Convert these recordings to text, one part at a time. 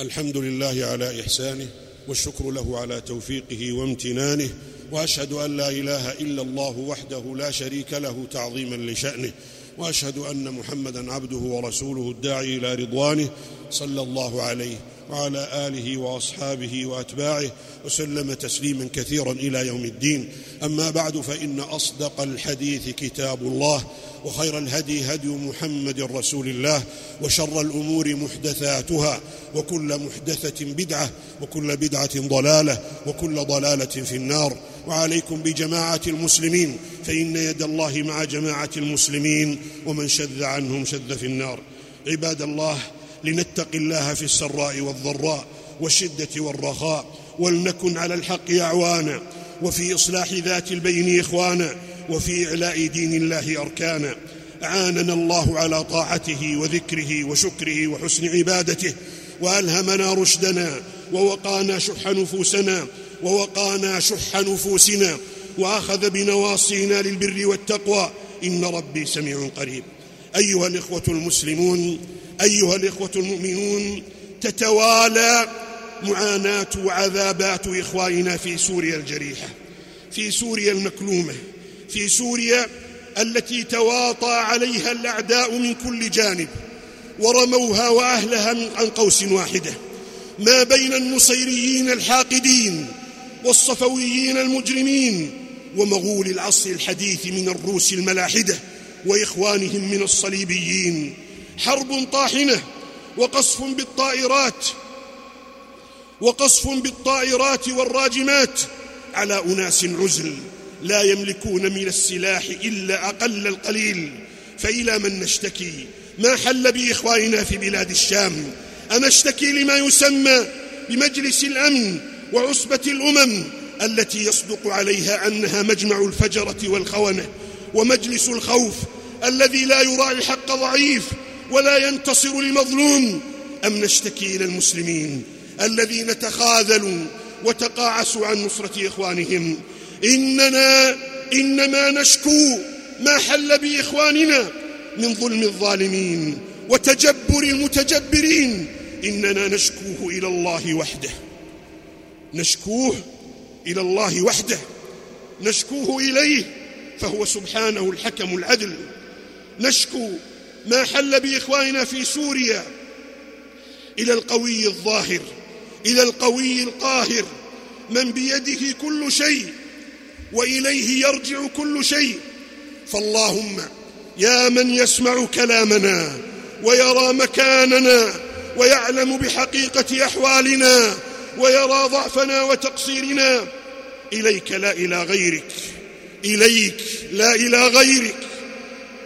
الحمد لله على إحسانه والشكر له على توفيقه وامتنانه وأشهد أن لا إله إلا الله وحده لا شريك له تعظيما لشأنه وأشهد أن محمدا عبده ورسوله الداعي إلى رضوانه صلى الله عليه وعلى آله وأصحابه وأتباعه وسلم تسليما كثيرا إلى يوم الدين. أما بعد فإن أصدق الحديث كتاب الله وخير الهدي هدي محمد رسول الله وشر الأمور محدثاتها وكل محدثة بدعة وكل بدعة ضلالة وكل ضلالة في النار. وعليكم بجماعة المسلمين فإن يد الله مع جماعة المسلمين ومن شذ عنهم شذ في النار. عباد الله لنتق الله في السراء والضراء والشدة والرخاء ولنكن على الحق أعوانا وفي إصلاح ذات البين إخوانا وفي إعلاء دين الله أركانا. أعاننا الله على طاعته وذكره وشكره وحسن عبادته وألهمنا رشدنا ووقانا شح نفوسنا ووقانا شح نفوسنا وأخذ بنواصينا للبر والتقوى. إن ربي سميع قريب. أيها الإخوة المسلمون أيها الإخوة المؤمنون تتوالى معاناة وعذابات إخواننا في سوريا الجريحة في سوريا المكلومة في سوريا التي تواطى عليها الأعداء من كل جانب ورموها وأهلها عن قوس واحدة. ما بين النصيريين الحاقدين والصفويين المجرمين ومغول العصر الحديث من الروس الملاحدة وإخوانهم من الصليبيين. حرب طاحنة وقصف بالطائرات وقصف بالطائرات والراجمات على أناس عزل لا يملكون من السلاح إلا أقل القليل. فإلى من نشتكي؟ ما حل بإخواننا في بلاد الشام؟ أنشتكي لما يسمى بمجلس الأمن وعصبة الأمم التي يصدق عليها أنها مجمع الفجرة والخونة ومجلس الخوف الذي لا يراعي حق ضعيف ولا ينتصر لمظلوم أم نشتكي إلى المسلمين الذين تخاذلوا وتقاعسوا عن نصرة إخوانهم؟ إننا إنما نشكو ما حل بإخواننا من ظلم الظالمين وتجبر المتجبرين. إننا نشكوه إلى الله وحده. نشكوه إلى الله وحده. نشكوه إليه. فهو سبحانه الحكم العدل. نشكو ما حل بإخواننا في سوريا. إلى القوي الظاهر إلى القوي القاهر من بيده كل شيء وإليه يرجع كل شيء. فاللهم يا من يسمع كلامنا ويرى مكاننا ويعلم بحقيقة أحوالنا ويرى ضعفنا وتقصيرنا. إليك لا إلى غيرك. إليك لا إلى غيرك.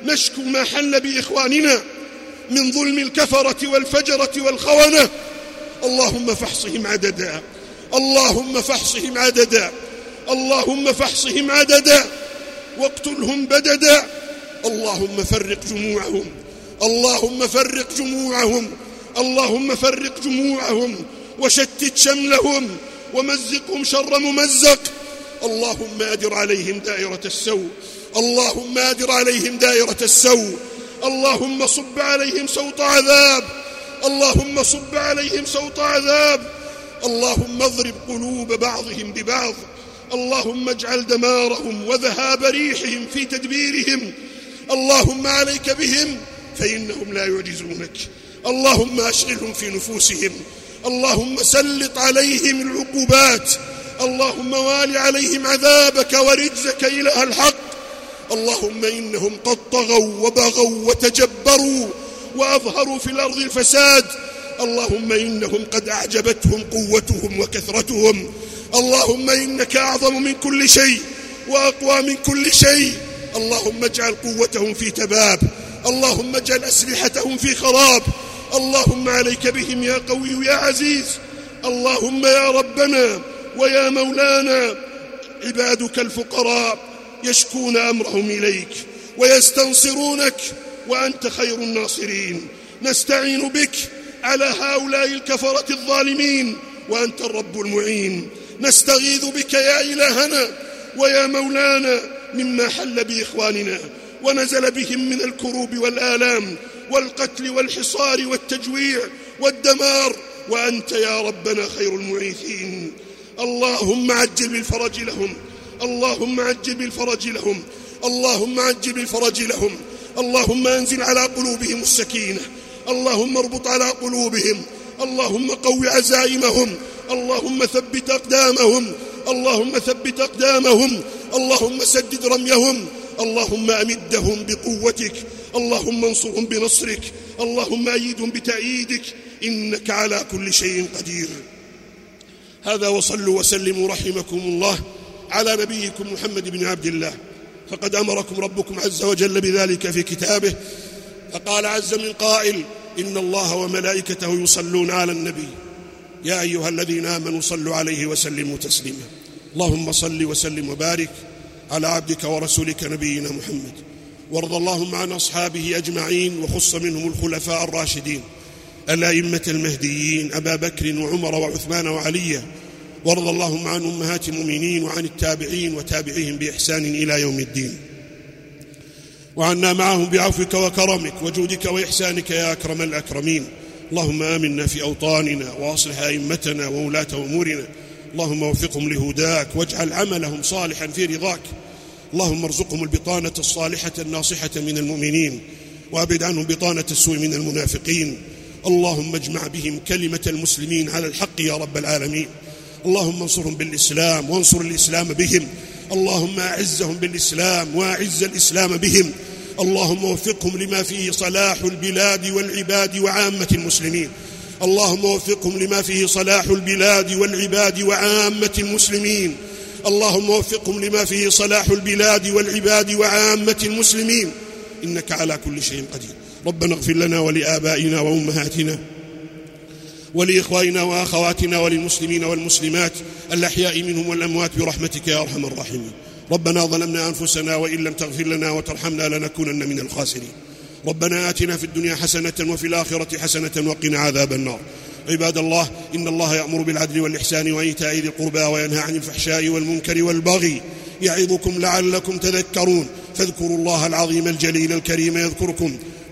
نشكو ما حل بإخواننا من ظلم الكفرة والفجرة والخونة. اللهم فاحصهم عددا. اللهم فاحصهم عددا. اللهم فاحصهم عددا. واقتلهم بددا. اللهم فرق جموعهم. اللهم فرق جموعهم. اللهم فرق جموعهم. وشتت شملهم. ومزقهم شر ممزق. اللهم أدر عليهم دائرة السوء. اللهم أدر عليهم دائرة السوء. اللهم صب عليهم صوت عذاب. اللهم صب عليهم صوت عذاب. اللهم اضرب قلوب بعضهم ببعض. اللهم اجعل دمارهم وذهاب ريحهم في تدبيرهم. اللهم عليك بهم فإنهم لا يعجزونك. اللهم أشغلهم في نفوسهم. اللهم سلط عليهم العقوبات. اللهم وال عليهم عذابك ورجزك إله الحق. اللهم إنهم قد طغوا وبغوا وتجبروا وأظهروا في الأرض الفساد. اللهم إنهم قد أعجبتهم قوتهم وكثرتهم. اللهم إنك أعظم من كل شيء وأقوى من كل شيء. اللهم اجعل قوتهم في تباب. اللهم اجعل أسلحتهم في خراب. اللهم عليك بهم يا قوي يا عزيز. اللهم يا ربنا ويا مولانا عبادك الفقراء يشكون أمرهم إليك ويستنصرونك وأنت خير الناصرين. نستعين بك على هؤلاء الكفرة الظالمين وأنت الرب المعين. نستغيث بك يا إلهنا ويا مولانا مما حل بإخواننا ونزل بهم من الكروب والآلام والقتل والحصار والتجويع والدمار. وأنت يا ربنا خير المعيثين. اللهم عجل بالفرج لهم. اللهم عجل بالفرج لهم. اللهم عجل بالفرج لهم. اللهم انزل على قلوبهم السكينة. اللهم اربط على قلوبهم. اللهم قو عزائمهم. اللهم ثبت أقدامهم. اللهم ثبت أقدامهم. اللهم سدد رميهم. اللهم أمدهم بقوتك. اللهم انصرهم بنصرك. اللهم أيدهم بتأييدك. إنك على كل شيء قدير. هذا وصلوا وسلموا رحمكم الله على نبيكم محمد بن عبد الله. فقد أمركم ربكم عز وجل بذلك في كتابه فقال عز من قائل إن الله وملائكته يصلون على النبي. يا أيها الذين آمنوا صلوا عليه وسلموا تسليما. اللهم صل وسلم وبارك على عبدك ورسولك نبينا محمد. وارض اللهم عن أصحابه أجمعين وخص منهم الخلفاء الراشدين. الأئمة المهديين أبا بكر وعمر وعثمان وعليا وارض اللهم عن أمهات المؤمنين وعن التابعين وتابعيهم بإحسان إلى يوم الدين. وعنا معهم بعفوك وكرمك وجودك وإحسانك يا أكرم الأكرمين. اللهم آمنا في أوطاننا وأصلح أئمتنا وولاة أمورنا. اللهم وفقهم لهداك واجعل عملهم صالحا في رضاك. اللهم ارزقهم البطانة الصالحة الناصحة من المؤمنين. وابد عنهم بطانة السوء من المنافقين. اللهم اجمع بهم كلمة المسلمين على الحق يا رب العالمين. اللهم انصرهم بالإسلام وانصر الإسلام بهم. اللهم أعزهم بالإسلام وأعز الإسلام بهم. اللهم وفقهم لما فيه صلاح البلاد والعباد وعامة المسلمين. اللهم وفقهم لما فيه صلاح البلاد والعباد وعامة المسلمين. اللهم وفقهم لما فيه صلاح البلاد والعباد وعامة المسلمين. إنك على كل شيء قدير. ربنا اغفر لنا ولآبائنا وأمهاتنا ولإخواننا وأخواتنا وللمسلمين والمسلمات الأحياء منهم والأموات برحمتك يا أرحم الراحمين. ربنا ظلمنا أنفسنا وإن لم تغفر لنا وترحمنا لنكونن من الخاسرين. ربنا آتنا في الدنيا حسنة وفي الآخرة حسنة وقنا عذاب النار. عباد الله إن الله يأمر بالعدل والإحسان وإيتاء ذي القربى وينهى عن الفحشاء والمنكر والبغي يعظكم لعلكم تذكرون. فاذكروا الله العظيم الجليل الكريم يذكركم.